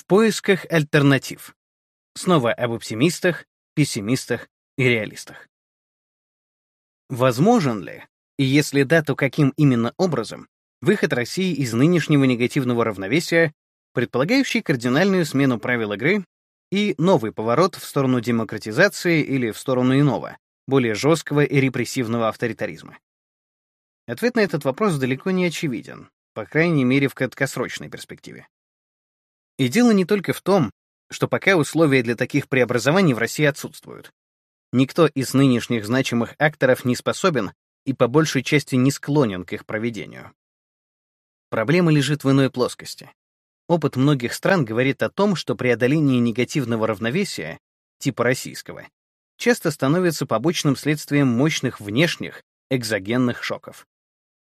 В поисках альтернатив. Снова об оптимистах, пессимистах и реалистах. Возможен ли, и если да, то каким именно образом, выход России из нынешнего негативного равновесия, предполагающий кардинальную смену правил игры и новый поворот в сторону демократизации или в сторону иного, более жесткого и репрессивного авторитаризма? Ответ на этот вопрос далеко не очевиден, по крайней мере в краткосрочной перспективе. И дело не только в том, что пока условия для таких преобразований в России отсутствуют. Никто из нынешних значимых акторов не способен и по большей части не склонен к их проведению. Проблема лежит в иной плоскости. Опыт многих стран говорит о том, что преодоление негативного равновесия, типа российского, часто становится побочным следствием мощных внешних, экзогенных шоков.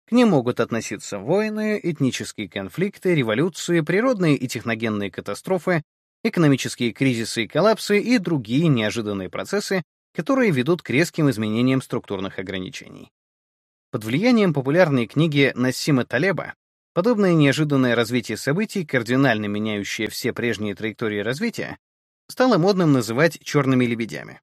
К ним могут относиться войны, этнические конфликты, революции, природные и техногенные катастрофы, экономические кризисы и коллапсы и другие неожиданные процессы, которые ведут к резким изменениям структурных ограничений. Под влиянием популярной книги Нассима Талеба подобное неожиданное развитие событий, кардинально меняющее все прежние траектории развития, стало модным называть «черными лебедями».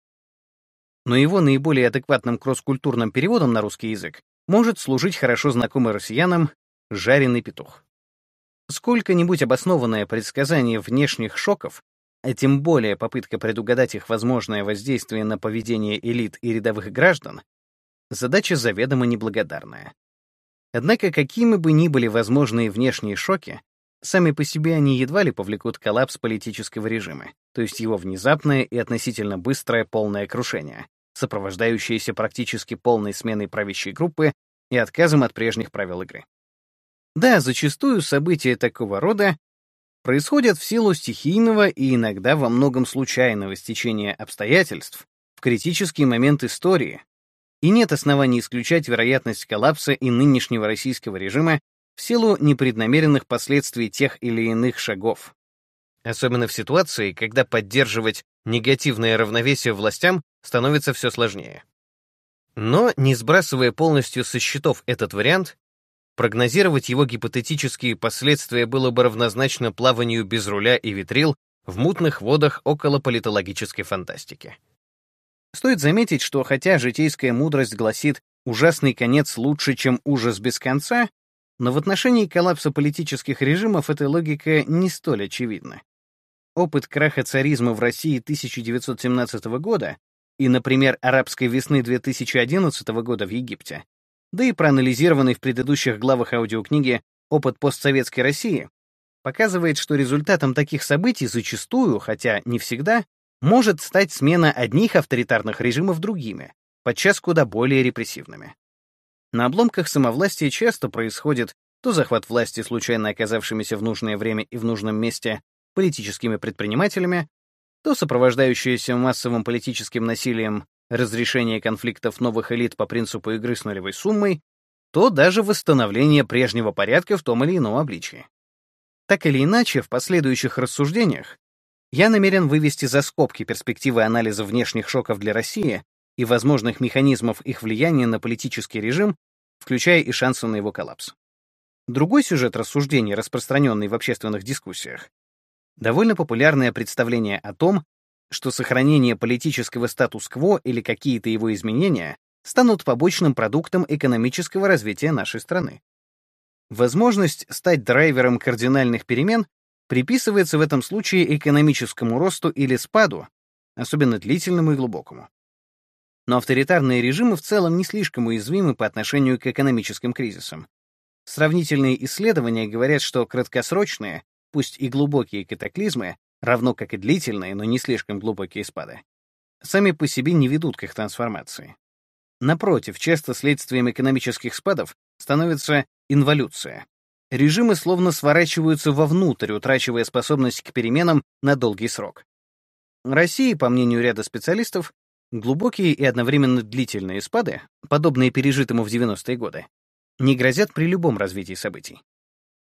Но его наиболее адекватным кросс-культурным переводом на русский язык может служить хорошо знакомый россиянам «жареный петух». Сколько-нибудь обоснованное предсказание внешних шоков, а тем более попытка предугадать их возможное воздействие на поведение элит и рядовых граждан, задача заведомо неблагодарная. Однако, какими бы ни были возможные внешние шоки, сами по себе они едва ли повлекут коллапс политического режима, то есть его внезапное и относительно быстрое полное крушение, сопровождающееся практически полной сменой правящей группы и отказом от прежних правил игры. Да, зачастую события такого рода происходят в силу стихийного и иногда во многом случайного стечения обстоятельств в критический момент истории, и нет оснований исключать вероятность коллапса и нынешнего российского режима в силу непреднамеренных последствий тех или иных шагов. Особенно в ситуации, когда поддерживать негативное равновесие властям становится все сложнее. Но, не сбрасывая полностью со счетов этот вариант, Прогнозировать его гипотетические последствия было бы равнозначно плаванию без руля и ветрил в мутных водах около политологической фантастики. Стоит заметить, что хотя житейская мудрость гласит «ужасный конец лучше, чем ужас без конца», но в отношении коллапса политических режимов эта логика не столь очевидна. Опыт краха царизма в России 1917 года и, например, арабской весны 2011 года в Египте да и проанализированный в предыдущих главах аудиокниги опыт постсоветской России показывает, что результатом таких событий зачастую, хотя не всегда, может стать смена одних авторитарных режимов другими, подчас куда более репрессивными. На обломках самовластия часто происходит то захват власти случайно оказавшимися в нужное время и в нужном месте политическими предпринимателями, то сопровождающееся массовым политическим насилием разрешение конфликтов новых элит по принципу игры с нулевой суммой, то даже восстановление прежнего порядка в том или ином обличии. Так или иначе, в последующих рассуждениях я намерен вывести за скобки перспективы анализа внешних шоков для России и возможных механизмов их влияния на политический режим, включая и шансы на его коллапс. Другой сюжет рассуждений, распространенный в общественных дискуссиях, довольно популярное представление о том, что сохранение политического статус-кво или какие-то его изменения станут побочным продуктом экономического развития нашей страны. Возможность стать драйвером кардинальных перемен приписывается в этом случае экономическому росту или спаду, особенно длительному и глубокому. Но авторитарные режимы в целом не слишком уязвимы по отношению к экономическим кризисам. Сравнительные исследования говорят, что краткосрочные, пусть и глубокие катаклизмы равно как и длительные, но не слишком глубокие спады, сами по себе не ведут к их трансформации. Напротив, часто следствием экономических спадов становится инволюция. Режимы словно сворачиваются вовнутрь, утрачивая способность к переменам на долгий срок. России, по мнению ряда специалистов, глубокие и одновременно длительные спады, подобные пережитому в 90-е годы, не грозят при любом развитии событий.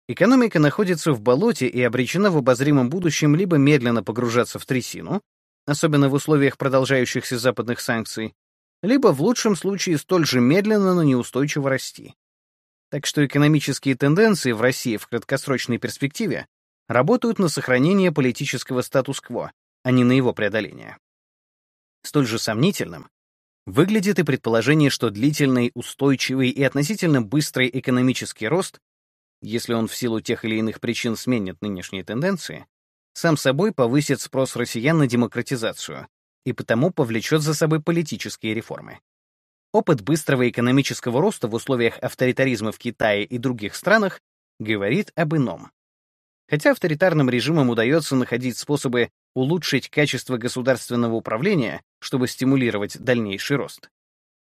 Экономика находится в болоте и обречена в обозримом будущем либо медленно погружаться в трясину, особенно в условиях продолжающихся западных санкций, либо в лучшем случае столь же медленно, но неустойчиво расти. Так что экономические тенденции в России в краткосрочной перспективе работают на сохранение политического статус-кво, а не на его преодоление. Столь же сомнительным выглядит и предположение, что длительный, устойчивый и относительно быстрый экономический рост, если он в силу тех или иных причин сменит нынешние тенденции, сам собой повысит спрос россиян на демократизацию и потому повлечет за собой политические реформы. Опыт быстрого экономического роста в условиях авторитаризма в Китае и других странах говорит об ином. Хотя авторитарным режимам удается находить способы улучшить качество государственного управления, чтобы стимулировать дальнейший рост.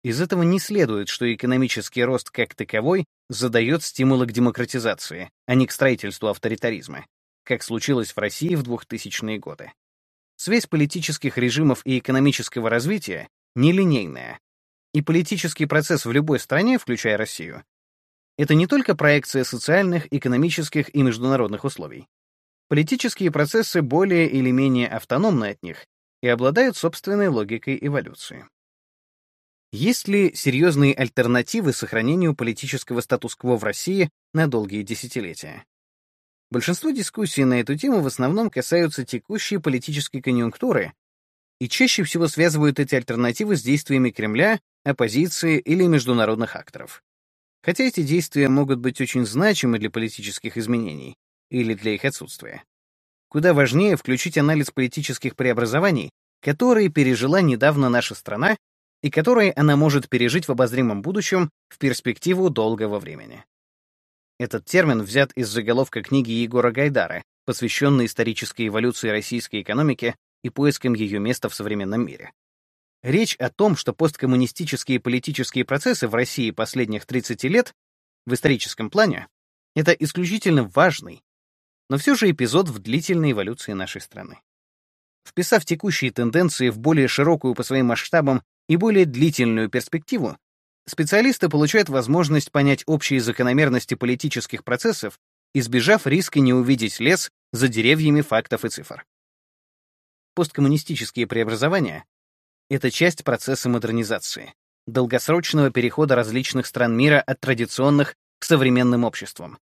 Из этого не следует, что экономический рост как таковой задает стимулы к демократизации, а не к строительству авторитаризма, как случилось в России в 2000-е годы. Связь политических режимов и экономического развития нелинейная, и политический процесс в любой стране, включая Россию, это не только проекция социальных, экономических и международных условий. Политические процессы более или менее автономны от них и обладают собственной логикой эволюции. Есть ли серьезные альтернативы сохранению политического статус-кво в России на долгие десятилетия? Большинство дискуссий на эту тему в основном касаются текущей политической конъюнктуры и чаще всего связывают эти альтернативы с действиями Кремля, оппозиции или международных акторов. Хотя эти действия могут быть очень значимы для политических изменений или для их отсутствия. Куда важнее включить анализ политических преобразований, которые пережила недавно наша страна и которые она может пережить в обозримом будущем в перспективу долгого времени. Этот термин взят из заголовка книги Егора Гайдара, посвященной исторической эволюции российской экономики и поискам ее места в современном мире. Речь о том, что посткоммунистические политические процессы в России последних 30 лет в историческом плане — это исключительно важный, но все же эпизод в длительной эволюции нашей страны. Вписав текущие тенденции в более широкую по своим масштабам и более длительную перспективу, специалисты получают возможность понять общие закономерности политических процессов, избежав риска не увидеть лес за деревьями фактов и цифр. Посткоммунистические преобразования это часть процесса модернизации, долгосрочного перехода различных стран мира от традиционных к современным обществам.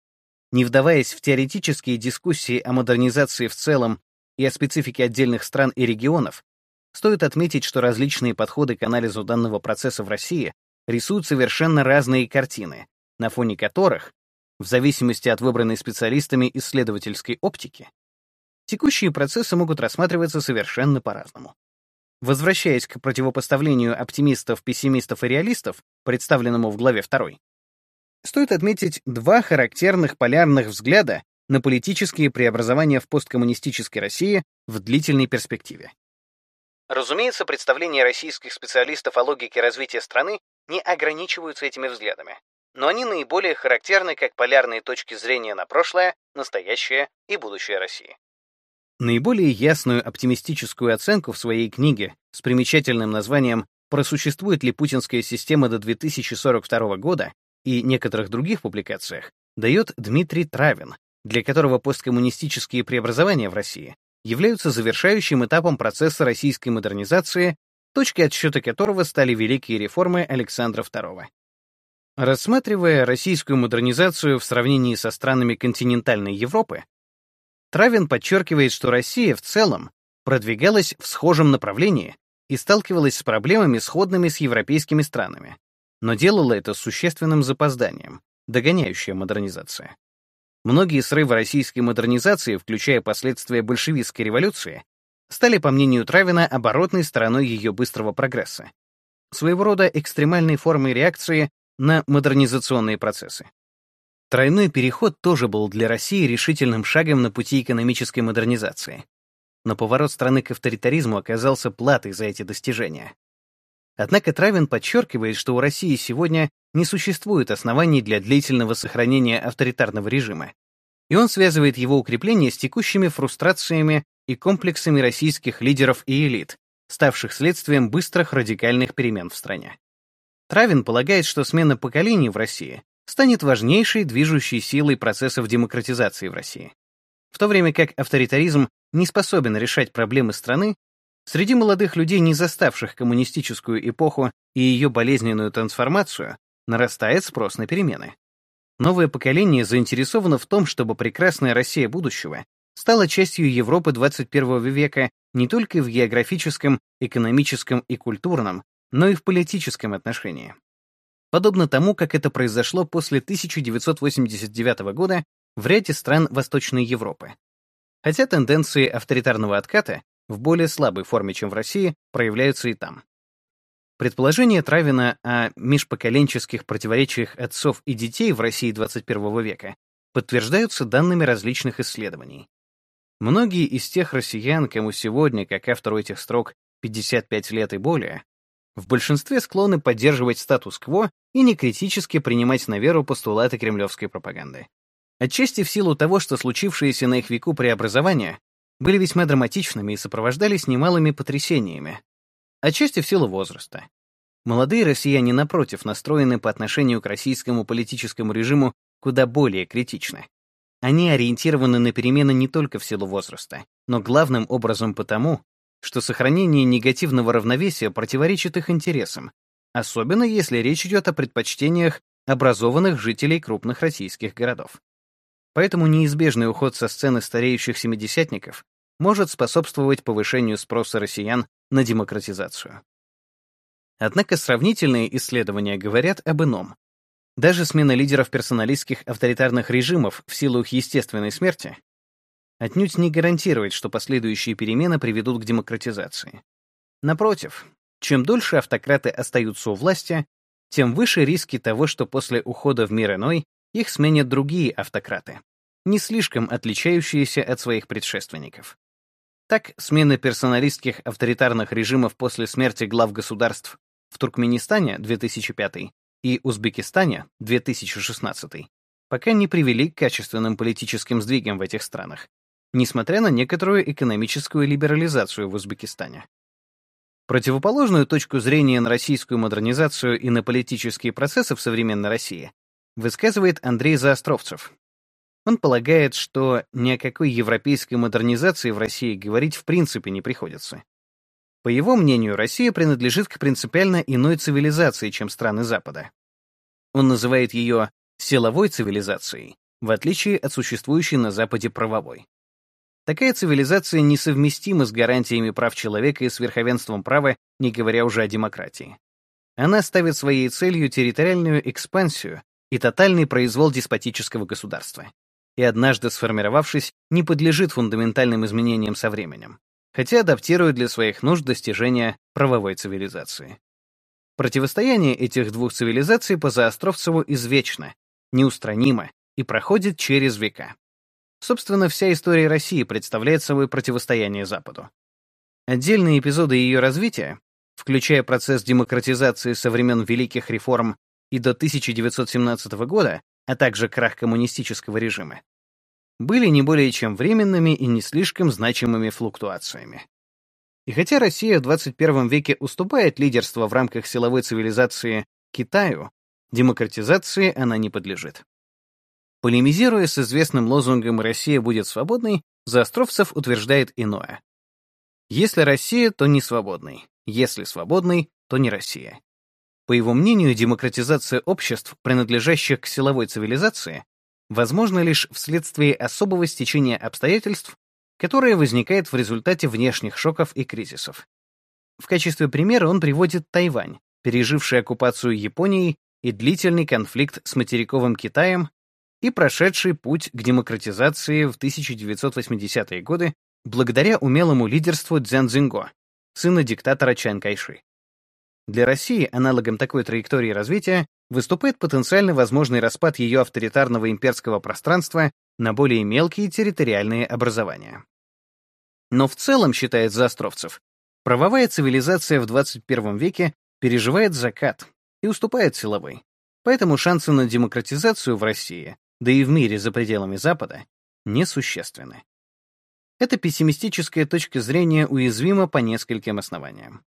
Не вдаваясь в теоретические дискуссии о модернизации в целом и о специфике отдельных стран и регионов, стоит отметить, что различные подходы к анализу данного процесса в России рисуют совершенно разные картины, на фоне которых, в зависимости от выбранной специалистами исследовательской оптики, текущие процессы могут рассматриваться совершенно по-разному. Возвращаясь к противопоставлению оптимистов, пессимистов и реалистов, представленному в главе 2, стоит отметить два характерных полярных взгляда на политические преобразования в посткоммунистической России в длительной перспективе. Разумеется, представления российских специалистов о логике развития страны не ограничиваются этими взглядами, но они наиболее характерны как полярные точки зрения на прошлое, настоящее и будущее России. Наиболее ясную оптимистическую оценку в своей книге с примечательным названием «Просуществует ли путинская система до 2042 года» и некоторых других публикациях дает Дмитрий Травин, для которого посткоммунистические преобразования в России являются завершающим этапом процесса российской модернизации, точкой отсчета которого стали великие реформы Александра II. Рассматривая российскую модернизацию в сравнении со странами континентальной Европы, Травин подчеркивает, что Россия в целом продвигалась в схожем направлении и сталкивалась с проблемами, сходными с европейскими странами, но делала это существенным запозданием, догоняющая модернизация. Многие срывы российской модернизации, включая последствия большевистской революции, стали, по мнению Травина, оборотной стороной ее быстрого прогресса, своего рода экстремальной формой реакции на модернизационные процессы. Тройной переход тоже был для России решительным шагом на пути экономической модернизации. Но поворот страны к авторитаризму оказался платой за эти достижения. Однако Травин подчеркивает, что у России сегодня не существует оснований для длительного сохранения авторитарного режима, и он связывает его укрепление с текущими фрустрациями и комплексами российских лидеров и элит, ставших следствием быстрых радикальных перемен в стране. Травин полагает, что смена поколений в России станет важнейшей движущей силой процессов демократизации в России. В то время как авторитаризм не способен решать проблемы страны, среди молодых людей, не заставших коммунистическую эпоху и ее болезненную трансформацию, нарастает спрос на перемены. Новое поколение заинтересовано в том, чтобы прекрасная Россия будущего стала частью Европы 21 века не только в географическом, экономическом и культурном, но и в политическом отношении. Подобно тому, как это произошло после 1989 года в ряде стран Восточной Европы. Хотя тенденции авторитарного отката в более слабой форме, чем в России, проявляются и там. Предположения Травина о межпоколенческих противоречиях отцов и детей в России 21 века подтверждаются данными различных исследований. Многие из тех россиян, кому сегодня, как автору этих строк, 55 лет и более, в большинстве склонны поддерживать статус-кво и некритически принимать на веру постулаты кремлевской пропаганды. Отчасти в силу того, что случившиеся на их веку преобразования были весьма драматичными и сопровождались немалыми потрясениями, отчасти в силу возраста. Молодые россияне, напротив, настроены по отношению к российскому политическому режиму куда более критично. Они ориентированы на перемены не только в силу возраста, но главным образом потому, что сохранение негативного равновесия противоречит их интересам, особенно если речь идет о предпочтениях образованных жителей крупных российских городов. Поэтому неизбежный уход со сцены стареющих семидесятников может способствовать повышению спроса россиян на демократизацию. Однако сравнительные исследования говорят об ином. Даже смена лидеров персоналистских авторитарных режимов в силу их естественной смерти отнюдь не гарантирует, что последующие перемены приведут к демократизации. Напротив, чем дольше автократы остаются у власти, тем выше риски того, что после ухода в мир иной их сменят другие автократы, не слишком отличающиеся от своих предшественников. Так, смена персоналистских авторитарных режимов после смерти глав государств в Туркменистане 2005 и Узбекистане 2016 пока не привели к качественным политическим сдвигам в этих странах, несмотря на некоторую экономическую либерализацию в Узбекистане. Противоположную точку зрения на российскую модернизацию и на политические процессы в современной России высказывает Андрей Заостровцев, он полагает, что ни о какой европейской модернизации в России говорить в принципе не приходится. По его мнению, Россия принадлежит к принципиально иной цивилизации, чем страны Запада. Он называет ее силовой цивилизацией, в отличие от существующей на Западе правовой. Такая цивилизация несовместима с гарантиями прав человека и с верховенством права, не говоря уже о демократии. Она ставит своей целью территориальную экспансию и тотальный произвол деспотического государства и однажды сформировавшись, не подлежит фундаментальным изменениям со временем, хотя адаптирует для своих нужд достижения правовой цивилизации. Противостояние этих двух цивилизаций по Заостровцеву извечно, неустранимо и проходит через века. Собственно, вся история России представляет собой противостояние Западу. Отдельные эпизоды ее развития, включая процесс демократизации со времен великих реформ и до 1917 года, а также крах коммунистического режима, были не более чем временными и не слишком значимыми флуктуациями. И хотя Россия в 21 веке уступает лидерство в рамках силовой цивилизации Китаю, демократизации она не подлежит. Полемизируя с известным лозунгом «Россия будет свободной», Заостровцев утверждает иное. Если Россия, то не свободный. Если свободный, то не Россия. По его мнению, демократизация обществ, принадлежащих к силовой цивилизации, возможна лишь вследствие особого стечения обстоятельств, которое возникает в результате внешних шоков и кризисов. В качестве примера он приводит Тайвань, переживший оккупацию Японией и длительный конфликт с материковым Китаем и прошедший путь к демократизации в 1980-е годы благодаря умелому лидерству Цзян Цзиньго, сына диктатора Чан Кайши. Для России аналогом такой траектории развития выступает потенциально возможный распад ее авторитарного имперского пространства на более мелкие территориальные образования. Но в целом, считает Заостровцев, правовая цивилизация в 21 веке переживает закат и уступает силовой. Поэтому шансы на демократизацию в России, да и в мире за пределами Запада, несущественны. Эта пессимистическая точка зрения уязвима по нескольким основаниям.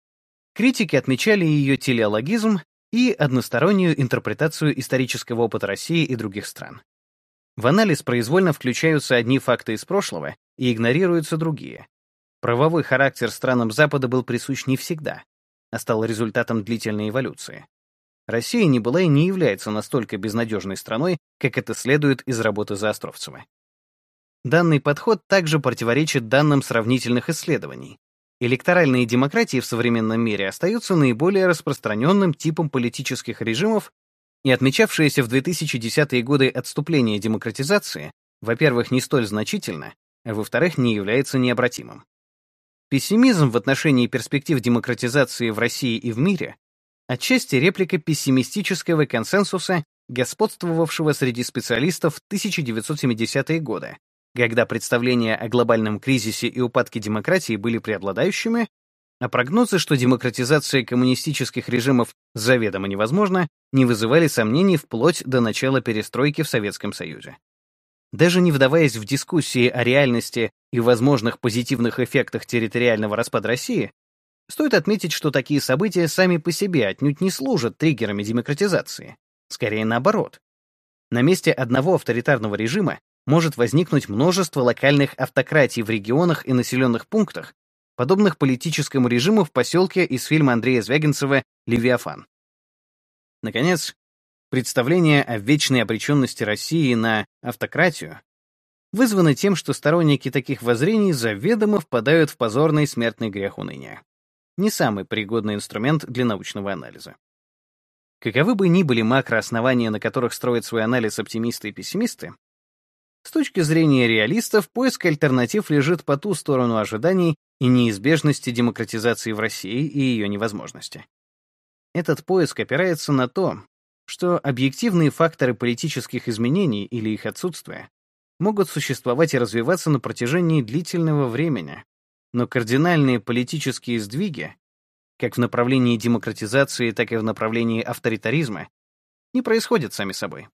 Критики отмечали ее телеологизм и одностороннюю интерпретацию исторического опыта России и других стран. В анализ произвольно включаются одни факты из прошлого и игнорируются другие. Правовой характер странам Запада был присущ не всегда, а стал результатом длительной эволюции. Россия не была и не является настолько безнадежной страной, как это следует из работы Заостровцева. Данный подход также противоречит данным сравнительных исследований. Электоральные демократии в современном мире остаются наиболее распространенным типом политических режимов, и отмечавшееся в 2010-е годы отступление демократизации, во-первых, не столь значительно, а во-вторых, не является необратимым. Пессимизм в отношении перспектив демократизации в России и в мире отчасти реплика пессимистического консенсуса, господствовавшего среди специалистов в 1970-е годы, когда представления о глобальном кризисе и упадке демократии были преобладающими, а прогнозы, что демократизация коммунистических режимов заведомо невозможна, не вызывали сомнений вплоть до начала перестройки в Советском Союзе. Даже не вдаваясь в дискуссии о реальности и возможных позитивных эффектах территориального распада России, стоит отметить, что такие события сами по себе отнюдь не служат триггерами демократизации. Скорее наоборот. На месте одного авторитарного режима может возникнуть множество локальных автократий в регионах и населенных пунктах, подобных политическому режиму в поселке из фильма Андрея Звягинцева «Левиафан». Наконец, Представление о вечной обреченности России на автократию вызвано тем, что сторонники таких воззрений заведомо впадают в позорный смертный грех уныния. Не самый пригодный инструмент для научного анализа. Каковы бы ни были макрооснования, на которых строят свой анализ оптимисты и пессимисты, с точки зрения реалистов, поиск альтернатив лежит по ту сторону ожиданий и неизбежности демократизации в России и ее невозможности. Этот поиск опирается на то, что объективные факторы политических изменений или их отсутствия могут существовать и развиваться на протяжении длительного времени, но кардинальные политические сдвиги, как в направлении демократизации, так и в направлении авторитаризма, не происходят сами собой.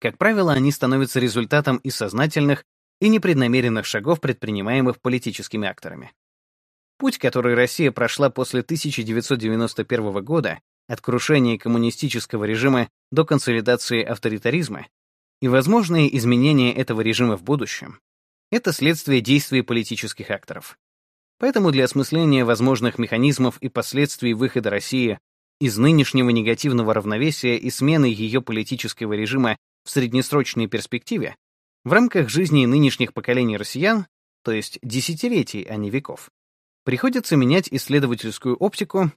Как правило, они становятся результатом и сознательных, и непреднамеренных шагов, предпринимаемых политическими акторами. Путь, который Россия прошла после 1991 года, от крушения коммунистического режима до консолидации авторитаризма и возможные изменения этого режима в будущем — это следствие действий политических акторов. Поэтому для осмысления возможных механизмов и последствий выхода России из нынешнего негативного равновесия и смены ее политического режима в среднесрочной перспективе в рамках жизни нынешних поколений россиян, то есть десятилетий, а не веков, приходится менять исследовательскую оптику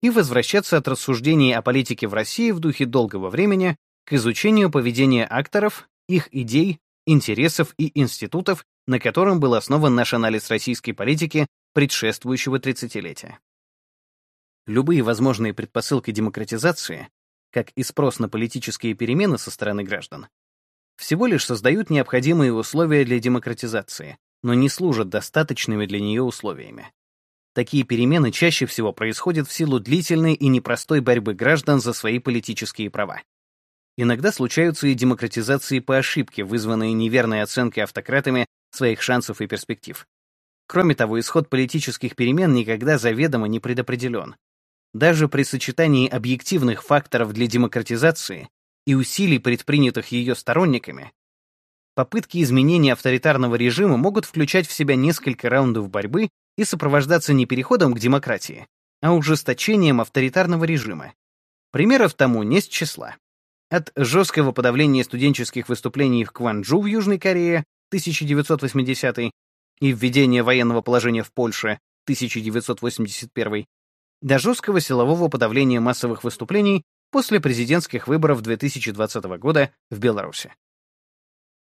и возвращаться от рассуждений о политике в России в духе долгого времени к изучению поведения акторов, их идей, интересов и институтов, на котором был основан наш анализ российской политики предшествующего тридцатилетия. Любые возможные предпосылки демократизации, как и спрос на политические перемены со стороны граждан, всего лишь создают необходимые условия для демократизации, но не служат достаточными для нее условиями. Такие перемены чаще всего происходят в силу длительной и непростой борьбы граждан за свои политические права. Иногда случаются и демократизации по ошибке, вызванные неверной оценкой автократами своих шансов и перспектив. Кроме того, исход политических перемен никогда заведомо не предопределен. Даже при сочетании объективных факторов для демократизации и усилий, предпринятых ее сторонниками, попытки изменения авторитарного режима могут включать в себя несколько раундов борьбы и сопровождаться не переходом к демократии, а ужесточением авторитарного режима. Примеров тому не числа. От жесткого подавления студенческих выступлений в Кванджу в Южной Корее 1980 и введения военного положения в Польше 1981 до жесткого силового подавления массовых выступлений после президентских выборов 2020 года в Беларуси.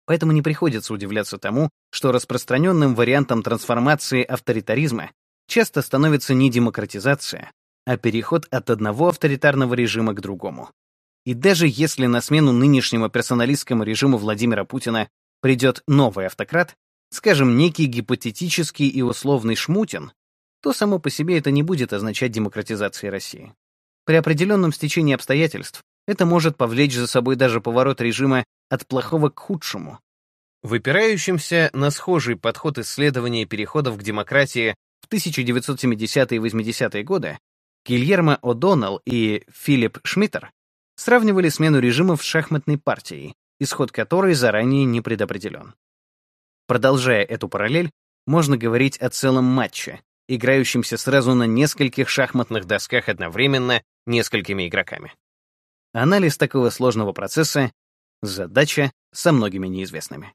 Поэтому не приходится удивляться тому, что распространенным вариантом трансформации авторитаризма часто становится не демократизация, а переход от одного авторитарного режима к другому. И даже если на смену нынешнему персоналистскому режиму Владимира Путина придет новый автократ, скажем, некий гипотетический и условный Шмутин, то само по себе это не будет означать демократизации России. При определенном стечении обстоятельств это может повлечь за собой даже поворот режима от плохого к худшему. Выпирающимся на схожий подход исследования переходов к демократии в 1970-е и 80-е годы Гильермо О'Доннелл и Филипп Шмиттер сравнивали смену режимов с шахматной партией, исход которой заранее не предопределен. Продолжая эту параллель, можно говорить о целом матче, играющемся сразу на нескольких шахматных досках одновременно несколькими игроками. Анализ такого сложного процесса — задача со многими неизвестными.